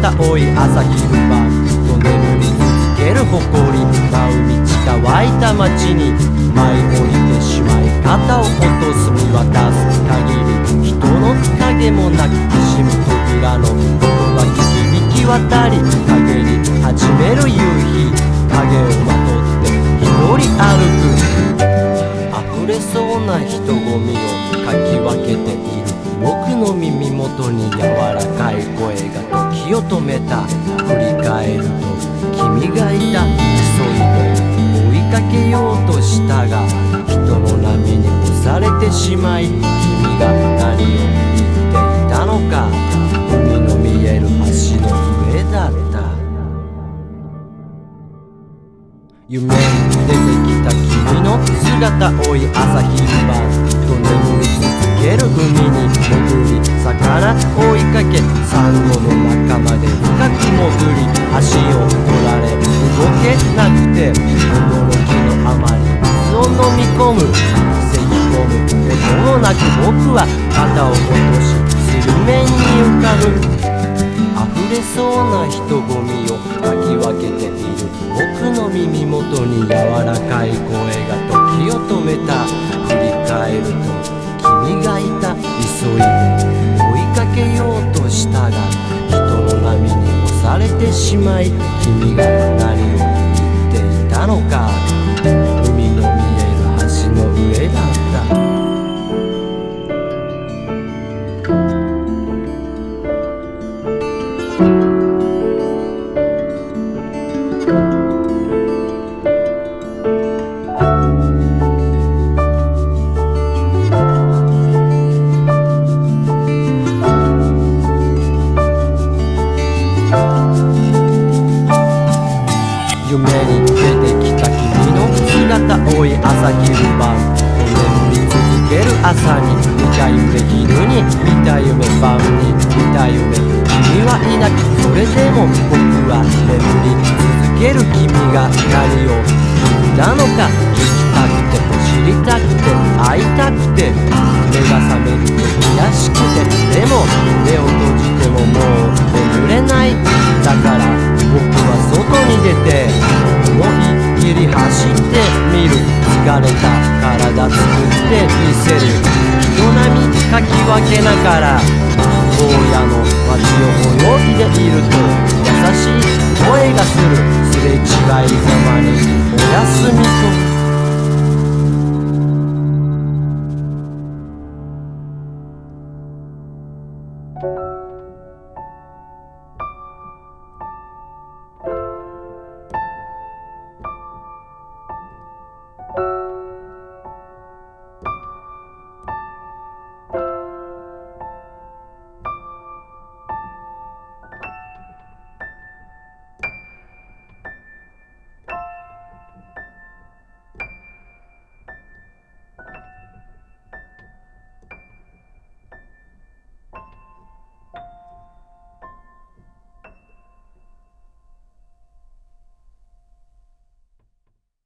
た多い朝昼晩と眠り続ける誇り真海地乾いた街に舞い降りてしまい肩を落とす見渡す限り人の影もなくきしむ扉の音が響き渡り陰り始める夕日影をまとって一人歩く溢れそうな人混みをかき分けている僕の耳元に柔らかい声がを止めた振り返ると君がいた急いで追いかけようとしたが人の波に押されてしまい君が何を言っていたのか海の見える橋の上だった。夢に出てきた君。の姿多い朝昼晩と眠り続ける海に潜り魚追いかけサンゴの中まで深く潜り足を取られ動けなくて驚きのあまり水を飲み込む咳き込む音もなく僕は肩を落とし水面に浮かぶ溢れそうな人混みをかき分けている僕の耳元に柔らかい声てしまい君が何を言っていたのか。海の見える橋の上だった。出てきた君の姿多い朝昼晩眠り続ける朝に見た夢昼に見た夢晩に見た夢君はいなくそれでも僕は眠り続ける君が何を言ったのか聞きたくて知りたくて会いたくて目が覚めると悔しくてでも走り走ってみる。疲れた体作って見せる人並みかき分けながら荒野の街を泳いでいると優しい声がする。すれ違いざまにおやすみと「